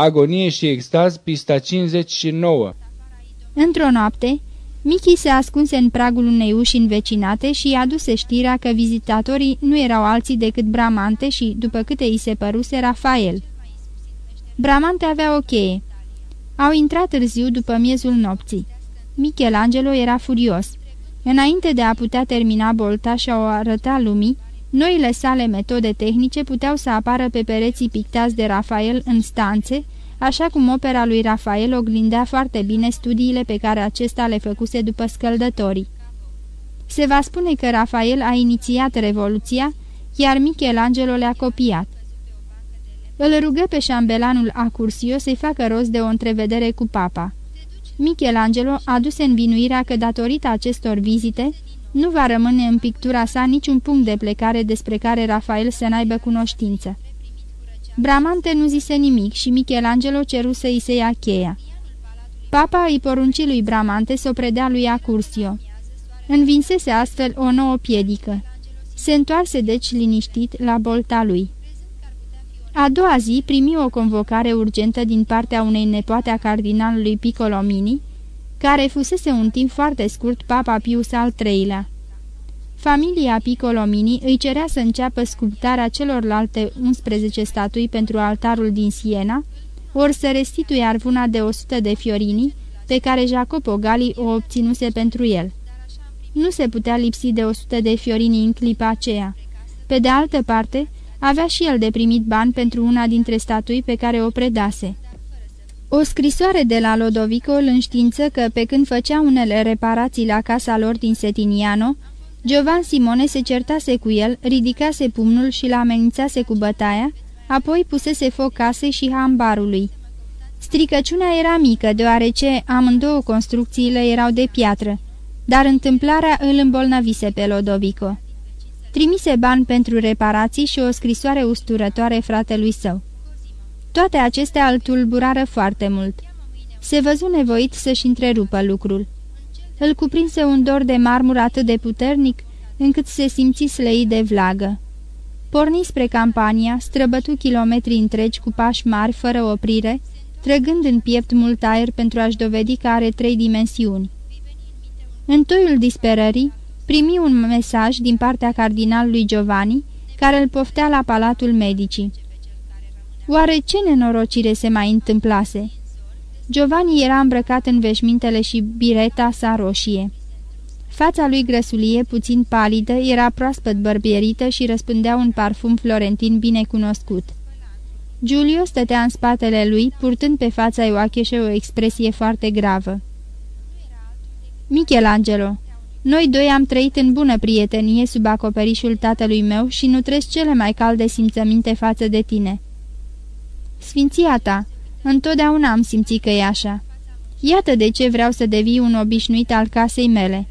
Agonie și extaz, pista 59 Într-o noapte, Mickey se ascunse în pragul unei uși învecinate și aduse știrea că vizitatorii nu erau alții decât Bramante și, după câte îi se păruse, Rafael. Bramante avea o cheie. Au intrat târziu după miezul nopții. Michelangelo era furios. Înainte de a putea termina bolta și a o arăta lumii, noile sale metode tehnice puteau să apară pe pereții pictați de Rafael în stanțe, așa cum opera lui Rafael oglindea foarte bine studiile pe care acesta le făcuse după scăldătorii. Se va spune că Rafael a inițiat revoluția, iar Michelangelo le-a copiat. Îl rugă pe șambelanul Acursio să-i facă rost de o întrevedere cu papa. Michelangelo aduse învinuirea că datorită acestor vizite nu va rămâne în pictura sa niciun punct de plecare despre care Rafael să n-aibă cunoștință. Bramante nu zise nimic și Michelangelo ceru să îi se ia cheia. Papa îi porunci lui Bramante să o predea lui Acursio. Învinsese astfel o nouă piedică. Se întoarse deci liniștit la bolta lui. A doua zi primi o convocare urgentă din partea unei nepoate a cardinalului Piccolomini, care fusese un timp foarte scurt Papa Pius al III-lea. Familia Piccolomini îi cerea să înceapă sculptarea celorlalte 11 statui pentru altarul din Siena, ori să restituie arvuna de 100 de fiorini pe care Jacopo Gali o obținuse pentru el. Nu se putea lipsi de 100 de fiorini în clipa aceea. Pe de altă parte, avea și el de primit bani pentru una dintre statui pe care o predase. O scrisoare de la Lodovico îl înștiință că, pe când făcea unele reparații la casa lor din Setiniano, Giovan Simone se certase cu el, ridicase pumnul și l-amenințase cu bătaia, apoi pusese foc casei și hambarului. Stricăciunea era mică, deoarece amândouă construcțiile erau de piatră, dar întâmplarea îl îmbolnăvise pe Lodovico. Trimise bani pentru reparații și o scrisoare usturătoare fratelui său. Toate acestea îl tulburară foarte mult. Se văzu nevoit să-și întrerupă lucrul. Îl cuprinse un dor de marmură atât de puternic, încât se simți slei de vlagă. Porni spre campania, străbătu kilometri întregi cu pași mari, fără oprire, trăgând în piept mult aer pentru a-și dovedi că are trei dimensiuni. În toiul disperării, primi un mesaj din partea cardinalului Giovanni, care îl poftea la Palatul Medicii. Oare ce nenorocire se mai întâmplase? Giovanni era îmbrăcat în veșmintele și bireta sa roșie. Fața lui grăsulie, puțin palidă, era proaspăt bărbierită și răspândea un parfum florentin bine cunoscut. Giulio stătea în spatele lui, purtând pe fața Ioacheșe o expresie foarte gravă. Michelangelo, noi doi am trăit în bună prietenie sub acoperișul tatălui meu și nutresc cele mai calde simțăminte față de tine. Sfinția ta, întotdeauna am simțit că e așa. Iată de ce vreau să devii un obișnuit al casei mele.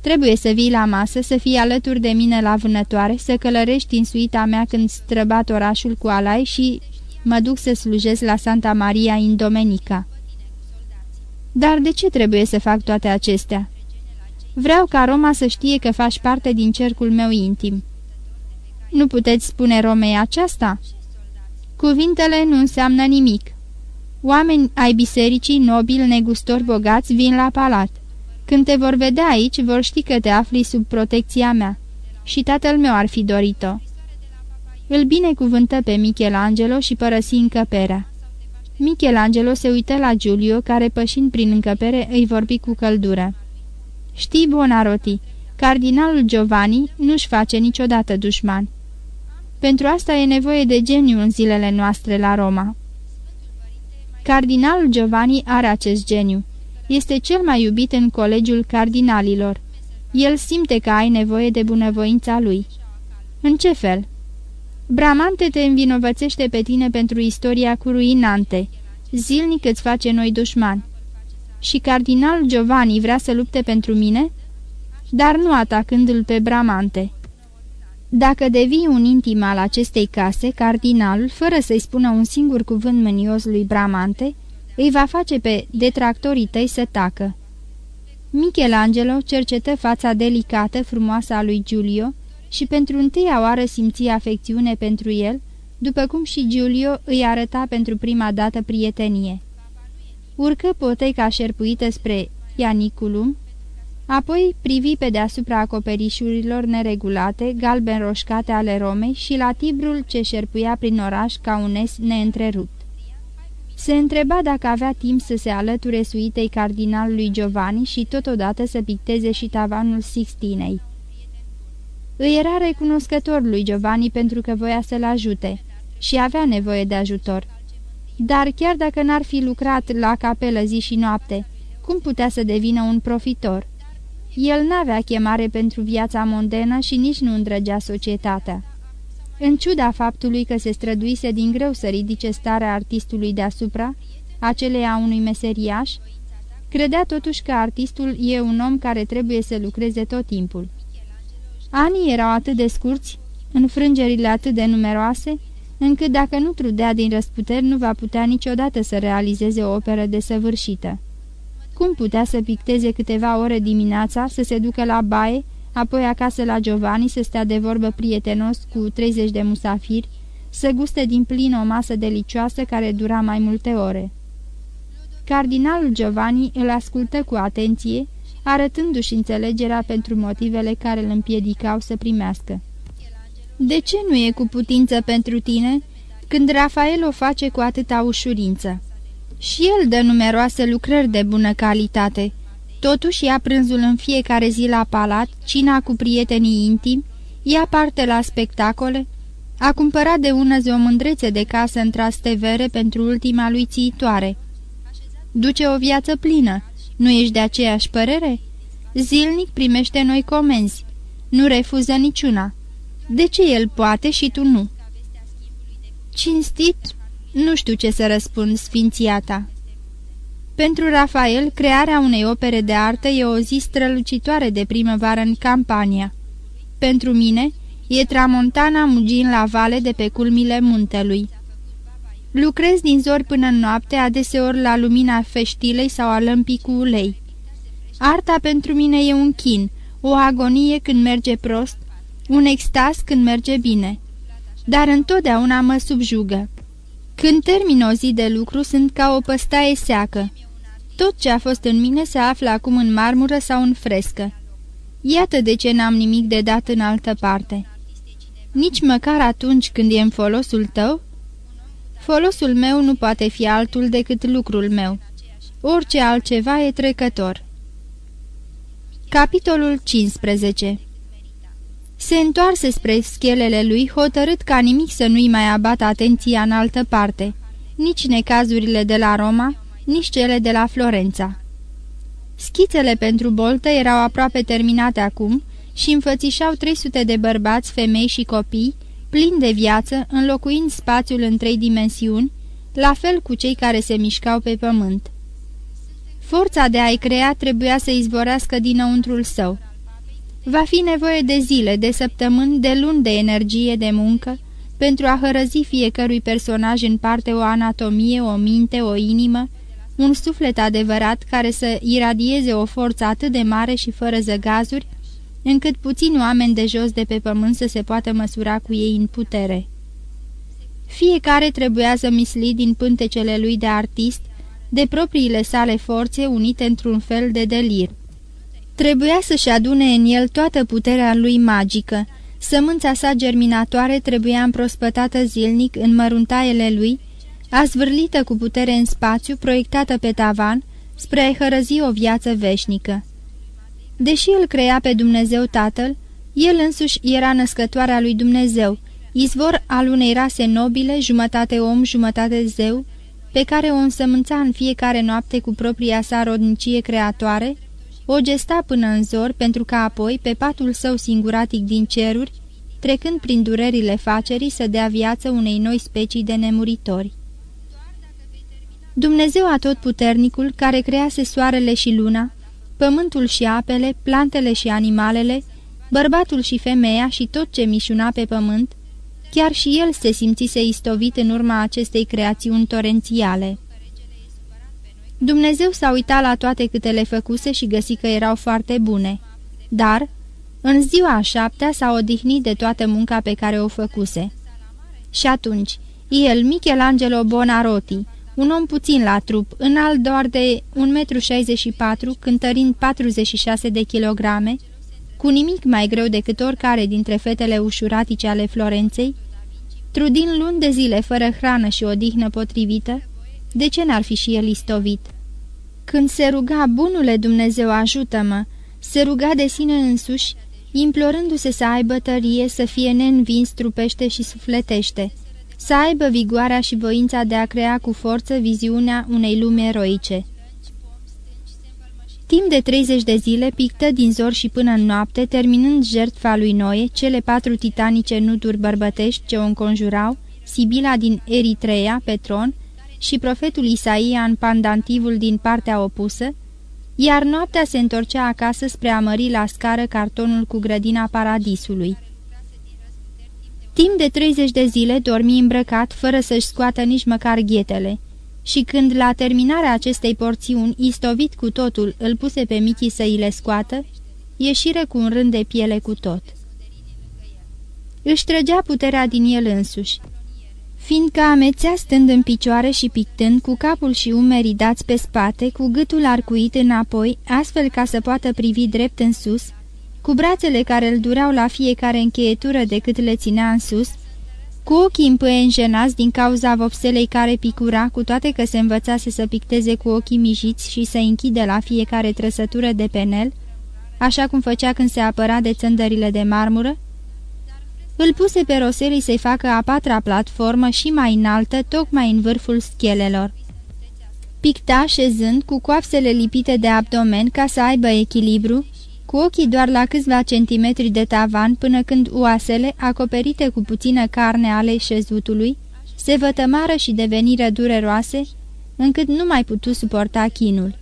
Trebuie să vii la masă, să fii alături de mine la vânătoare, să călărești în suita mea când străbat orașul cu alai și mă duc să slujesc la Santa Maria in Domenica. Dar de ce trebuie să fac toate acestea? Vreau ca Roma să știe că faci parte din cercul meu intim. Nu puteți spune Romei aceasta?" Cuvintele nu înseamnă nimic. Oameni ai bisericii, nobili, negustori bogați, vin la palat. Când te vor vedea aici, vor ști că te afli sub protecția mea. Și tatăl meu ar fi dorit-o." Îl binecuvântă pe Michelangelo și părăsi încăperea. Michelangelo se uită la Giulio, care pășind prin încăpere îi vorbi cu căldură. Știi, Bonaroti, cardinalul Giovanni nu-și face niciodată dușman. Pentru asta e nevoie de geniu în zilele noastre la Roma. Cardinalul Giovanni are acest geniu. Este cel mai iubit în colegiul cardinalilor. El simte că ai nevoie de bunăvoința lui. În ce fel? Bramante te învinovățește pe tine pentru istoria cu ruinante. Zilnic îți face noi dușman. Și cardinal Giovanni vrea să lupte pentru mine? Dar nu atacându-l pe Bramante. Dacă devii un intim al acestei case, cardinalul, fără să-i spună un singur cuvânt mânios lui Bramante, îi va face pe detractorii tăi să tacă. Michelangelo cercetă fața delicată, frumoasă a lui Giulio și pentru întâia oară simți afecțiune pentru el, după cum și Giulio îi arăta pentru prima dată prietenie. Urcă poteca șerpuită spre Ianiculum, apoi privi pe deasupra acoperișurilor neregulate, galben-roșcate ale Romei și la Tibrul ce șerpuia prin oraș ca un es neîntrerupt. Se întreba dacă avea timp să se alăture suitei cardinalului Giovanni și totodată să picteze și tavanul Sixtinei. Îi era recunoscător lui Giovanni pentru că voia să-l ajute și avea nevoie de ajutor. Dar chiar dacă n-ar fi lucrat la capelă zi și noapte, cum putea să devină un profitor? El n-avea chemare pentru viața mondenă și nici nu îndrăgea societatea. În ciuda faptului că se străduise din greu să ridice starea artistului deasupra, aceleia unui meseriaș, credea totuși că artistul e un om care trebuie să lucreze tot timpul. Anii erau atât de scurți, înfrângerile atât de numeroase, încât dacă nu trudea din răsputeri, nu va putea niciodată să realizeze o operă desăvârșită. Cum putea să picteze câteva ore dimineața, să se ducă la baie, apoi acasă la Giovanni să stea de vorbă prietenos cu 30 de musafiri, să guste din plin o masă delicioasă care dura mai multe ore. Cardinalul Giovanni îl ascultă cu atenție, arătându-și înțelegerea pentru motivele care îl împiedicau să primească. De ce nu e cu putință pentru tine, când Rafael o face cu atâta ușurință? Și el dă numeroase lucrări de bună calitate. Totuși ia prânzul în fiecare zi la palat, cina cu prietenii intimi, ia parte la spectacole, a cumpărat de ună zi o mândrețe de casă în Trastevere pentru ultima lui țiitoare. Duce o viață plină, nu ești de aceeași părere? Zilnic primește noi comenzi, nu refuză niciuna. De ce el poate și tu nu? Cinstit, nu știu ce să răspund, sfinția ta. Pentru Rafael, crearea unei opere de artă e o zi strălucitoare de primăvară în campania. Pentru mine, e tramontana mugind la vale de pe culmile muntelui. Lucrez din zori până în noapte, adeseori la lumina feștilei sau a lămpii cu ulei. Arta pentru mine e un chin, o agonie când merge prost, un extaz când merge bine. Dar întotdeauna mă subjugă. Când termin o zi de lucru, sunt ca o păstaie seacă. Tot ce a fost în mine se află acum în marmură sau în frescă. Iată de ce n-am nimic de dat în altă parte. Nici măcar atunci când e în folosul tău? Folosul meu nu poate fi altul decât lucrul meu. Orice altceva e trecător. Capitolul 15 Se întoarse spre schelele lui, hotărât ca nimic să nu-i mai abată atenția în altă parte, nici necazurile de la Roma, nici cele de la Florența. Schițele pentru boltă erau aproape terminate acum și înfățișau 300 de bărbați, femei și copii, plini de viață, înlocuind spațiul în trei dimensiuni, la fel cu cei care se mișcau pe pământ. Forța de a-i crea trebuia să izvorească dinăuntrul său. Va fi nevoie de zile, de săptămâni, de luni de energie, de muncă, pentru a hărăzi fiecărui personaj în parte o anatomie, o minte, o inimă, un suflet adevărat care să iradieze o forță atât de mare și fără zăgazuri, încât puțini oameni de jos de pe pământ să se poată măsura cu ei în putere. Fiecare trebuia să misli din pântecele lui de artist, de propriile sale forțe unite într-un fel de delir. Trebuia să-și adune în el toată puterea lui magică, sămânța sa germinatoare trebuia împrospătată zilnic în măruntaiele lui, azvârlită cu putere în spațiu, proiectată pe tavan, spre a-i hărăzi o viață veșnică. Deși îl crea pe Dumnezeu Tatăl, el însuși era născătoarea lui Dumnezeu, izvor al unei rase nobile, jumătate om, jumătate zeu, pe care o însămânța în fiecare noapte cu propria sa rodnicie creatoare, o gesta până în zor pentru ca apoi, pe patul său singuratic din ceruri, trecând prin durerile facerii, să dea viață unei noi specii de nemuritori. Dumnezeu atotputernicul, care crease soarele și luna, pământul și apele, plantele și animalele, bărbatul și femeia și tot ce mișuna pe pământ, chiar și el se simțise istovit în urma acestei creațiuni torențiale. Dumnezeu s-a uitat la toate câte le făcuse și găsi că erau foarte bune, dar, în ziua a șaptea s-a odihnit de toată munca pe care o făcuse. Și atunci, el, Michelangelo Bonarotti, un om puțin la trup, înalt doar de 1,64 m, cântărind 46 de kilograme, cu nimic mai greu decât oricare dintre fetele ușuratice ale Florenței, trudind luni de zile fără hrană și odihnă potrivită, de ce n-ar fi și el istovit? Când se ruga, bunule Dumnezeu ajută-mă, se ruga de sine însuși, implorându-se să aibă tărie, să fie neînvins trupește și sufletește, să aibă vigoarea și voința de a crea cu forță viziunea unei lumi eroice. Timp de 30 de zile pictă din zor și până în noapte, terminând jertfa lui Noe, cele patru titanice nuturi bărbătești ce o înconjurau, Sibila din Eritrea, Petron, și profetul Isaia în pandantivul din partea opusă, iar noaptea se întorcea acasă spre a mări la scară cartonul cu grădina paradisului. Timp de 30 de zile dormi îmbrăcat, fără să-și scoată nici măcar ghetele, și când, la terminarea acestei porțiuni, istovit cu totul, îl puse pe Michi să îi le scoată, ieșire cu un rând de piele cu tot. Își trăgea puterea din el însuși fiindcă amețea stând în picioare și pictând, cu capul și umerii dați pe spate, cu gâtul arcuit înapoi, astfel ca să poată privi drept în sus, cu brațele care îl dureau la fiecare încheietură de cât le ținea în sus, cu ochii împăienjenați din cauza vopselei care picura, cu toate că se învățase să picteze cu ochii mijiți și să închide la fiecare trăsătură de penel, așa cum făcea când se apăra de țândările de marmură, îl puse pe Roseli să-i facă a patra platformă și mai înaltă, tocmai în vârful schelelor. Picta șezând, cu coapsele lipite de abdomen ca să aibă echilibru, cu ochii doar la câțiva centimetri de tavan, până când oasele, acoperite cu puțină carne ale șezutului, se vătămară și deveniră dureroase, încât nu mai putu suporta chinul.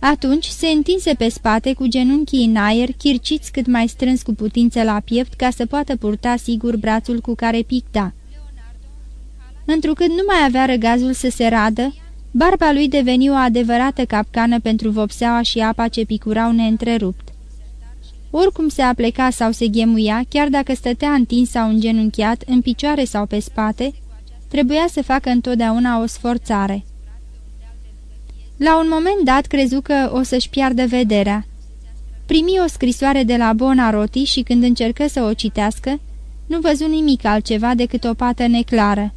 Atunci se întinse pe spate cu genunchii în aer, chirciți cât mai strâns cu putință la piept ca să poată purta sigur brațul cu care picta. Întrucât nu mai avea răgazul să se radă, barba lui deveni o adevărată capcană pentru vopseaua și apa ce picurau neîntrerupt. Oricum se apleca sau se ghemuia, chiar dacă stătea întins sau îngenunchiat, în picioare sau pe spate, trebuia să facă întotdeauna o sforțare. La un moment dat crezu că o să-și piardă vederea. Primi o scrisoare de la Bonaroti și când încercă să o citească, nu văzu nimic altceva decât o pată neclară.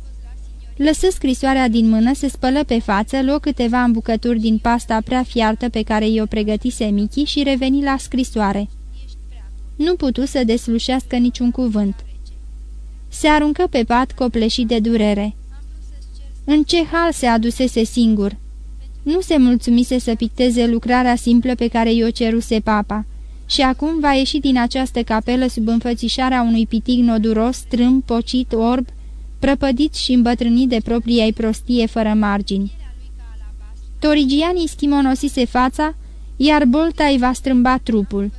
Lăsă scrisoarea din mână, se spălă pe față, luă câteva îmbucături din pasta prea fiartă pe care i-o pregătise Michi și reveni la scrisoare. Nu putu să deslușească niciun cuvânt. Se aruncă pe pat copleșit de durere. În ce hal se adusese singur? Nu se mulțumise să picteze lucrarea simplă pe care i-o ceruse papa și acum va ieși din această capelă sub înfățișarea unui pitic noduros, strâm, pocit, orb, prăpădit și îmbătrânit de propria ei prostie fără margini. Torigianii schimonosise fața, iar bolta îi va strâmba trupul.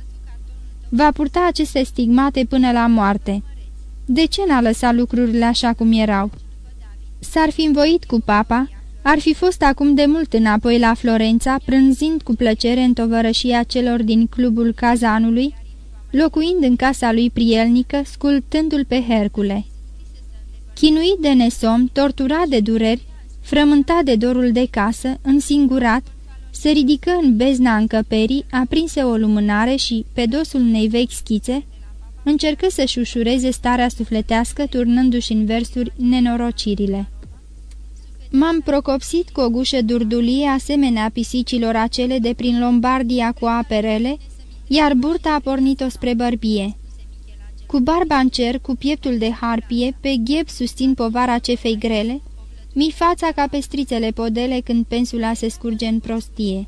Va purta aceste stigmate până la moarte. De ce n-a lăsat lucrurile așa cum erau? S-ar fi învoit cu papa, ar fi fost acum de mult înapoi la Florența, prânzind cu plăcere în tovărășia celor din clubul cazanului, locuind în casa lui prielnică, scultându-l pe Hercule. Chinuit de nesom, torturat de dureri, frământat de dorul de casă, însingurat, se ridică în bezna încăperii, aprinse o lumânare și, pe dosul unei vechi schițe, încercă să-și ușureze starea sufletească, turnându-și în versuri nenorocirile. M-am procopsit cu o gușă durdulie asemenea pisicilor acele de prin Lombardia cu aperele, iar burta a pornit-o spre bărbie. Cu barba în cer, cu pieptul de harpie, pe gheb susțin povara cefei grele, mi fața ca pestrițele podele când pensula se scurge în prostie.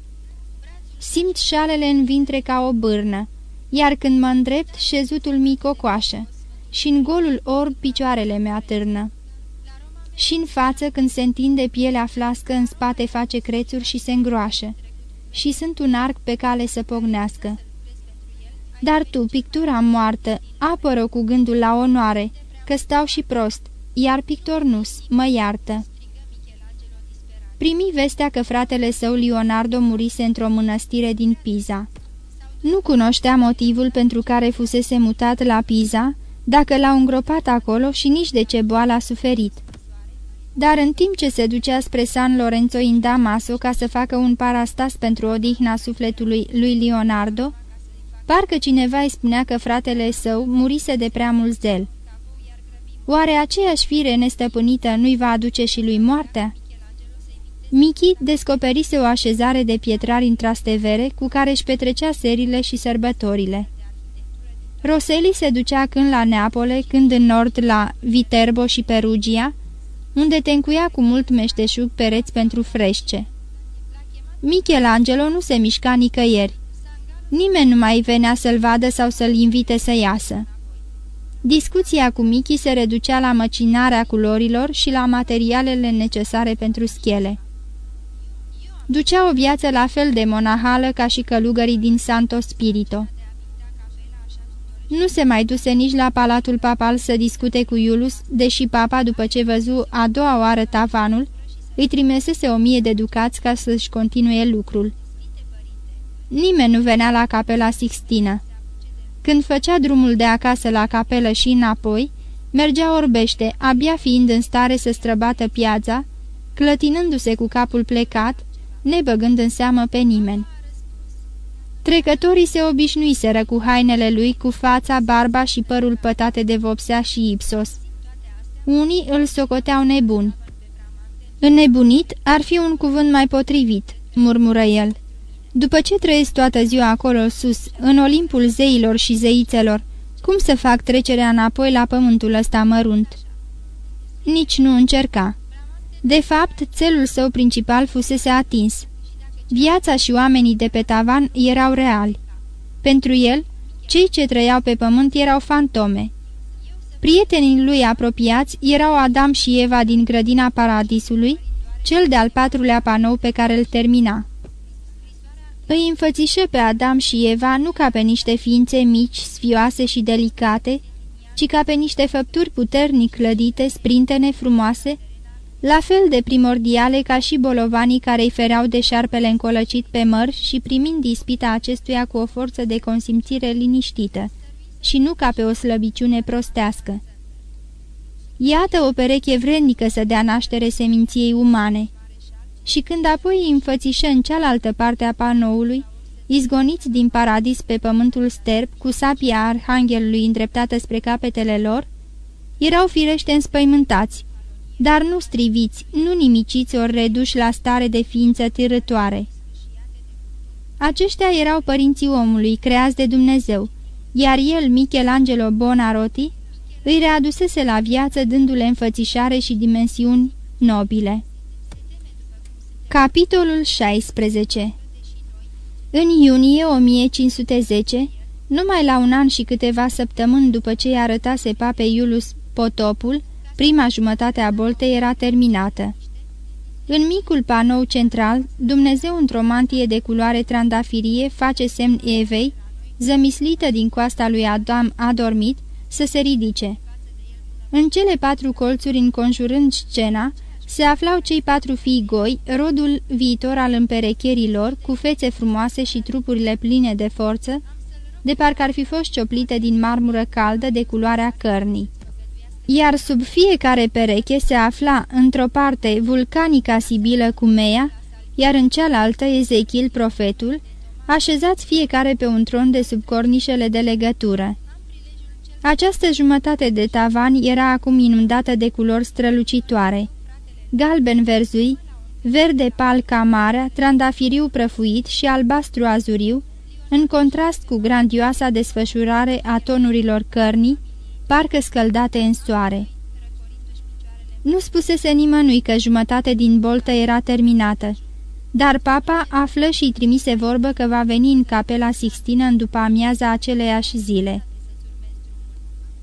Simt șalele în vintre ca o bârnă, iar când mă îndrept, șezutul mi cocoașă și în golul orb picioarele mea târnă și în față când se întinde pielea flască, în spate face crețuri și se îngroașă. Și sunt un arc pe cale să pognească. Dar tu, pictura moartă, apără cu gândul la onoare, că stau și prost, iar Pictornus mă iartă. Primi vestea că fratele său Leonardo murise într-o mănăstire din Pisa. Nu cunoștea motivul pentru care fusese mutat la Pisa, dacă l-au îngropat acolo și nici de ce boală a suferit. Dar în timp ce se ducea spre San Lorenzo in Damaso ca să facă un parastas pentru odihna sufletului lui Leonardo, parcă cineva îi spunea că fratele său murise de prea mult zel. Oare aceeași fire nestăpânită nu-i va aduce și lui moartea? Michi descoperise o așezare de pietrari în trastevere cu care își petrecea serile și sărbătorile. Roseli se ducea când la Neapole, când în nord la Viterbo și Perugia, unde te încuia cu mult meșteșug pereți pentru freșce. Michelangelo nu se mișca nicăieri. Nimeni nu mai venea să-l vadă sau să-l invite să iasă. Discuția cu Michi se reducea la măcinarea culorilor și la materialele necesare pentru schele. Ducea o viață la fel de monahală ca și călugării din Santo Spirito. Nu se mai duse nici la palatul papal să discute cu Iulus, deși papa, după ce văzu a doua oară tavanul, îi trimesese o mie de ducați ca să-și continue lucrul. Nimeni nu venea la capela Sixtina. Când făcea drumul de acasă la capelă și înapoi, mergea orbește, abia fiind în stare să străbată piața, clătinându-se cu capul plecat, nebăgând în seamă pe nimeni. Trecătorii se obișnuiseră cu hainele lui, cu fața, barba și părul pătate de vopsea și ipsos. Unii îl socoteau nebun. Înnebunit ar fi un cuvânt mai potrivit, murmură el. După ce trăiesc toată ziua acolo sus, în Olimpul zeilor și zeițelor, cum să fac trecerea înapoi la pământul ăsta mărunt? Nici nu încerca. De fapt, țelul său principal fusese atins. Viața și oamenii de pe tavan erau reali. Pentru el, cei ce trăiau pe pământ erau fantome. Prietenii lui apropiați erau Adam și Eva din grădina paradisului, cel de-al patrulea panou pe care îl termina. Îi înfățișă pe Adam și Eva nu ca pe niște ființe mici, sfioase și delicate, ci ca pe niște făpturi puternic clădite, sprintene, frumoase, la fel de primordiale ca și bolovanii care îi fereau de șarpele încolăcit pe măr și primind ispita acestuia cu o forță de consimțire liniștită, și nu ca pe o slăbiciune prostească. Iată o pereche vrednică să dea naștere seminției umane. Și când apoi îi înfățișă în cealaltă parte a panoului, izgoniți din paradis pe pământul sterb, cu sapia arhanghelului îndreptată spre capetele lor, erau firește înspăimântați, dar nu striviți, nu nimiciți ori reduși la stare de ființă târătoare. Aceștia erau părinții omului, creați de Dumnezeu, iar el, Michelangelo Bonarotti, îi readusese la viață dându-le înfățișare și dimensiuni nobile. Capitolul 16 În iunie 1510, numai la un an și câteva săptămâni după ce i-a arătase pape Iulus potopul, Prima jumătate a boltei era terminată. În micul panou central, Dumnezeu într-o mantie de culoare trandafirie face semn Evei, zămislită din coasta lui Adam adormit, să se ridice. În cele patru colțuri înconjurând scena, se aflau cei patru fii goi, rodul viitor al împerecherilor, cu fețe frumoase și trupurile pline de forță, de parcă ar fi fost cioplite din marmură caldă de culoarea cărnii iar sub fiecare pereche se afla într-o parte vulcanica Sibilă cu Meia, iar în cealaltă Ezechil profetul, așezați fiecare pe un tron de sub cornișele de legătură. Această jumătate de tavan era acum inundată de culori strălucitoare. Galben verzui, verde pal ca marea, trandafiriu prăfuit și albastru azuriu, în contrast cu grandioasa desfășurare a tonurilor cărnii, parcă scăldate în soare. Nu spusese nimănui că jumătate din boltă era terminată, dar papa află și trimise vorbă că va veni în capela Sixtină în după amiaza aceleiași zile.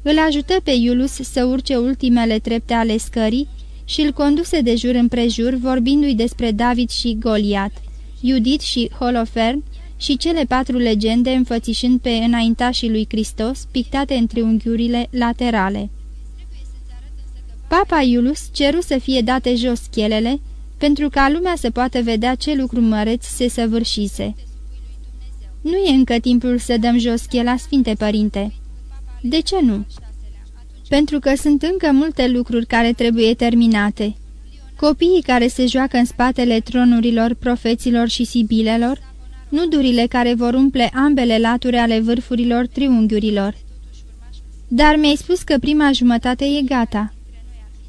Îl ajută pe Iulus să urce ultimele trepte ale scării și îl conduse de jur împrejur, vorbindu-i despre David și Goliat, Judit și Holofern, și cele patru legende înfățișând pe înaintașii lui Hristos, pictate în triunghiurile laterale. Papa Iulus ceru să fie date jos chelele, pentru ca lumea să poată vedea ce lucru măreț se săvârșise. Nu e încă timpul să dăm jos chela, Sfinte Părinte." De ce nu?" pentru că sunt încă multe lucruri care trebuie terminate. Copiii care se joacă în spatele tronurilor, profeților și sibilelor, nudurile care vor umple ambele laturi ale vârfurilor triunghiurilor. Dar mi-ai spus că prima jumătate e gata.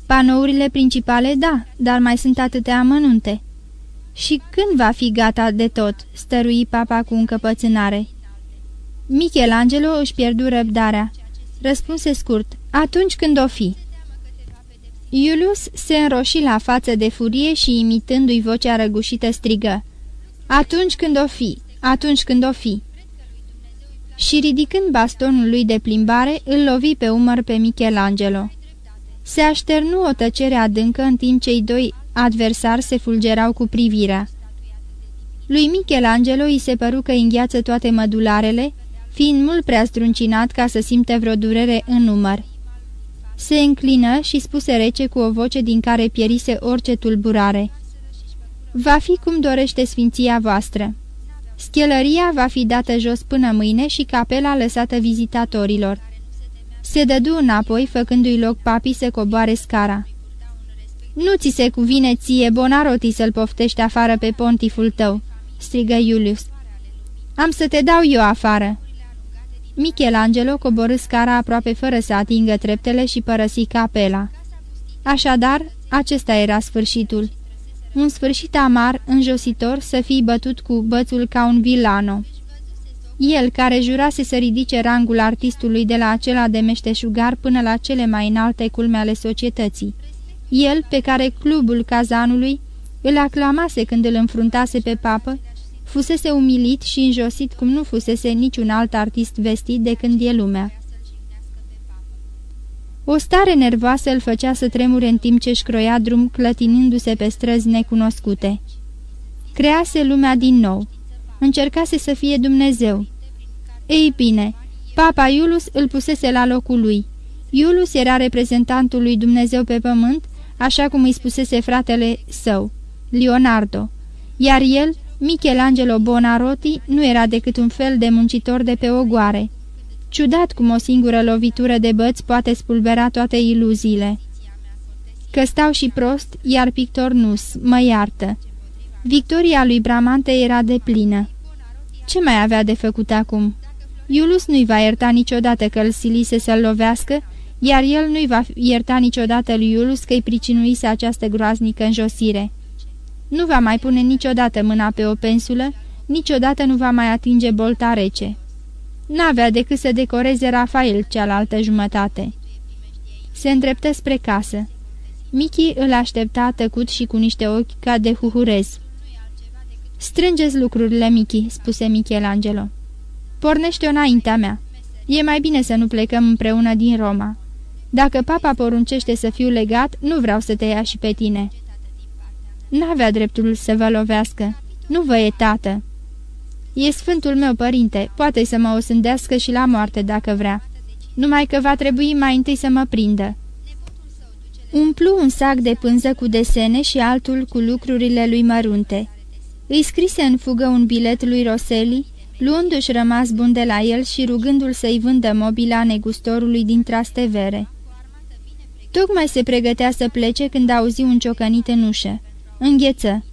Panourile principale, da, dar mai sunt atâtea amănunte. Și când va fi gata de tot?" stărui papa cu încăpățânare. Michelangelo își pierdu răbdarea. Răspunse scurt, atunci când o fi. Iulius se înroși la față de furie și, imitându-i vocea răgușită, strigă. Atunci când o fi, atunci când o fi. Și ridicând bastonul lui de plimbare, îl lovi pe umăr pe Michelangelo. Se așternu o tăcere adâncă în timp cei doi adversari se fulgerau cu privirea. Lui Michelangelo îi se păru că îngheață toate mădularele, fiind mult prea struncinat ca să simte vreo durere în număr. Se înclină și spuse rece cu o voce din care pierise orice tulburare. Va fi cum dorește sfinția voastră. Schelăria va fi dată jos până mâine și capela lăsată vizitatorilor. Se dădu înapoi, făcându-i loc papii să coboare scara. Nu ți se cuvine ție, Bonaroti, să-l poftești afară pe pontiful tău," strigă Iulius. Am să te dau eu afară." Michelangelo coborâ scara aproape fără să atingă treptele și părăsi capela. Așadar, acesta era sfârșitul. Un sfârșit amar, înjositor, să fii bătut cu bățul ca un vilano. El, care jurase să ridice rangul artistului de la acela de meșteșugar până la cele mai înalte culme ale societății. El, pe care clubul cazanului îl aclamase când îl înfruntase pe papă, fusese umilit și înjosit cum nu fusese niciun alt artist vestit de când e lumea. O stare nervoasă îl făcea să tremure în timp ce își croia drum clătinindu-se pe străzi necunoscute. Crease lumea din nou. Încercase să fie Dumnezeu. Ei bine, Papa Iulus îl pusese la locul lui. Iulus era reprezentantul lui Dumnezeu pe pământ, așa cum îi spusese fratele său, Leonardo, iar el Michelangelo Bonarotti nu era decât un fel de muncitor de pe ogoare. Ciudat cum o singură lovitură de băți poate spulbera toate iluziile. Că stau și prost, iar pictor nus, mă iartă. Victoria lui Bramante era de plină. Ce mai avea de făcut acum? Iulus nu-i va ierta niciodată că îl silise să-l lovească, iar el nu-i va ierta niciodată lui Iulus că-i pricinuise această groaznică înjosire. Nu va mai pune niciodată mâna pe o pensulă, niciodată nu va mai atinge bolta rece. N-avea decât să decoreze Rafael cealaltă jumătate. Se îndreptă spre casă. Michi îl aștepta tăcut și cu niște ochi ca de huhurez. Strângeți lucrurile, Michi," spuse Michelangelo. Pornește-o înaintea mea. E mai bine să nu plecăm împreună din Roma. Dacă papa poruncește să fiu legat, nu vreau să te ia și pe tine." N-avea dreptul să vă lovească. Nu vă e tată." E sfântul meu părinte, poate să mă osândească și la moarte dacă vrea. Numai că va trebui mai întâi să mă prindă." Umplu un sac de pânză cu desene și altul cu lucrurile lui mărunte. Îi scrise în fugă un bilet lui Roseli, luându-și rămas bun de la el și rugându-l să-i vândă mobila negustorului din Trastevere. Tocmai se pregătea să plece când auzi un ciocănit în ușă. Îngheță.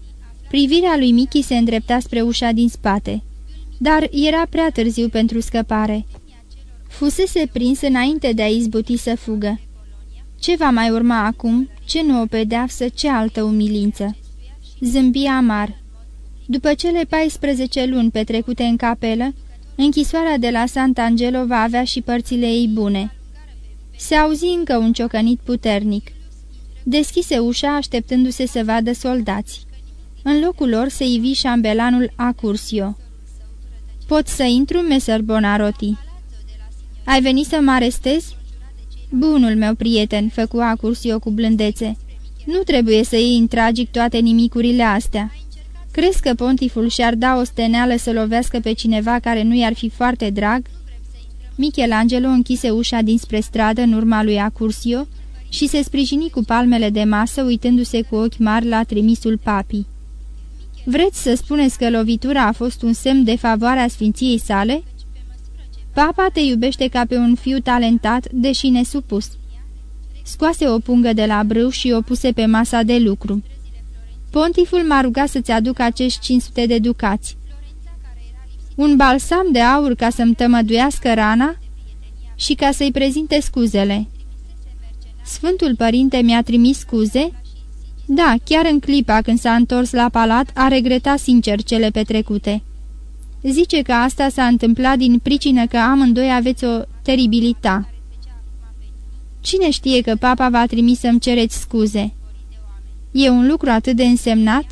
Privirea lui Mickey se îndrepta spre ușa din spate. Dar era prea târziu pentru scăpare. Fusese prins înainte de a izbuti să fugă. Ce va mai urma acum? Ce nu o pedeapsă? Ce altă umilință? Zâmbi amar. După cele 14 luni petrecute în capelă, închisoarea de la Sant'Angelo va avea și părțile ei bune. Se auzi încă un ciocănit puternic. Deschise ușa așteptându-se să vadă soldați. În locul lor se ivi șambelanul Acursio. Pot să intru, meser Bonarotti?" Ai venit să mă arestezi?" Bunul meu prieten," făcu Acursio cu blândețe. Nu trebuie să iei în tragic toate nimicurile astea." Crezi că pontiful și-ar da o steneală să lovească pe cineva care nu i-ar fi foarte drag?" Michelangelo închise ușa dinspre stradă în urma lui Acursio și se sprijini cu palmele de masă, uitându-se cu ochi mari la trimisul papii. Vreți să spuneți că lovitura a fost un semn de favoare a sfinției sale?" Papa te iubește ca pe un fiu talentat, deși nesupus. Scoase o pungă de la brâu și o puse pe masa de lucru. Pontiful m-a rugat să-ți aduc acești 500 de ducați. Un balsam de aur ca să-mi tămăduiască rana și ca să-i prezinte scuzele. Sfântul Părinte mi-a trimis scuze? Da, chiar în clipa când s-a întors la palat, a regretat sincer cele petrecute. Zice că asta s-a întâmplat din pricină că amândoi aveți o teribilita. Cine știe că papa va trimis să-mi cereți scuze? E un lucru atât de însemnat?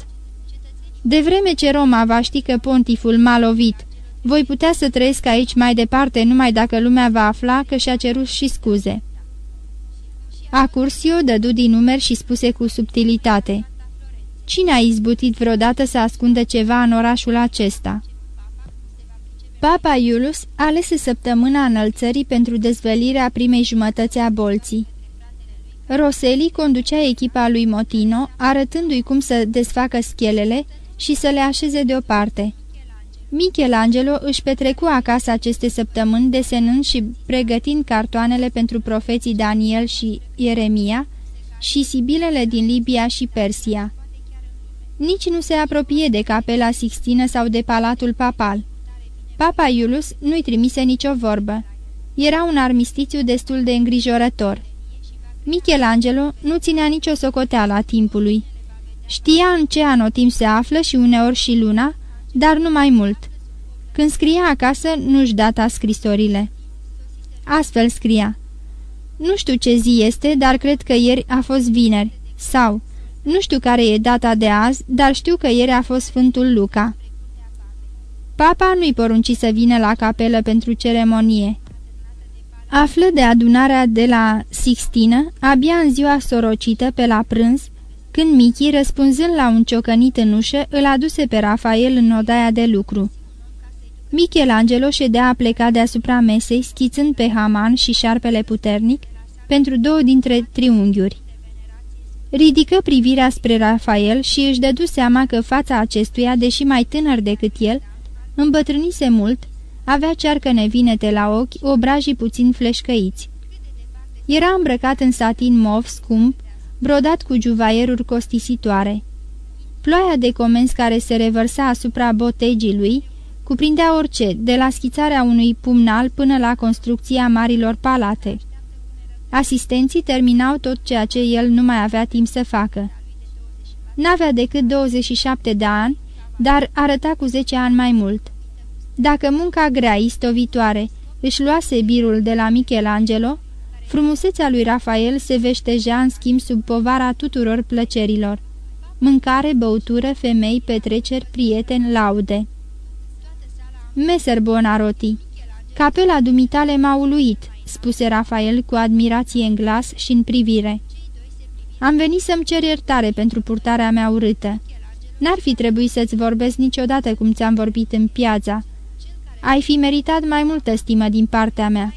De vreme ce Roma va ști că pontiful m-a lovit, voi putea să trăiesc aici mai departe numai dacă lumea va afla că și-a cerut și scuze. Acursio dădu din numer și spuse cu subtilitate. Cine a izbutit vreodată să ascundă ceva în orașul acesta?" Papa Iulus alese săptămâna înălțării pentru dezvălirea primei jumătăți a bolții. Roseli conducea echipa lui Motino, arătându-i cum să desfacă schelele și să le așeze deoparte. Michelangelo își petrecu acasă aceste săptămâni desenând și pregătind cartoanele pentru profeții Daniel și Ieremia și sibilele din Libia și Persia. Nici nu se apropie de capela Sixtină sau de palatul papal. Papa Iulus nu-i trimise nicio vorbă. Era un armistițiu destul de îngrijorător. Michelangelo nu ținea nicio socoteală a timpului. Știa în ce anotim se află și uneori și luna, dar nu mai mult. Când scria acasă, nu-și data scrisorile. Astfel scria. Nu știu ce zi este, dar cred că ieri a fost vineri. Sau, nu știu care e data de azi, dar știu că ieri a fost Sfântul Luca. Papa nu-i porunci să vină la capelă pentru ceremonie. Află de adunarea de la Sixtină, abia în ziua sorocită, pe la prânz, când Michi, răspunzând la un ciocănit în ușă, îl aduse pe Rafael în odaia de lucru. Michelangelo ședea a pleca deasupra mesei, schițând pe Haman și șarpele puternic, pentru două dintre triunghiuri. Ridică privirea spre Rafael și își dădu seama că fața acestuia, deși mai tânăr decât el, îmbătrânise mult, avea cearcă nevinete la ochi, obrajii puțin fleșcăiți. Era îmbrăcat în satin mov scump, brodat cu juvaieruri costisitoare. Ploaia de comenzi care se revărsa asupra botegii lui cuprindea orice, de la schițarea unui pumnal până la construcția marilor palate. Asistenții terminau tot ceea ce el nu mai avea timp să facă. N-avea decât 27 de ani, dar arăta cu 10 ani mai mult. Dacă munca grea, istovitoare, își luase birul de la Michelangelo, frumusețea lui Rafael se veșteja în schimb sub povara tuturor plăcerilor. Mâncare, băutură, femei, petreceri, prieteni, laude. Meser Bonaroti, capela dumitale m-a uluit, spuse Rafael cu admirație în glas și în privire. Am venit să-mi cer iertare pentru purtarea mea urâtă. N-ar fi trebuit să-ți vorbesc niciodată cum ți-am vorbit în piața. Ai fi meritat mai multă stimă din partea mea.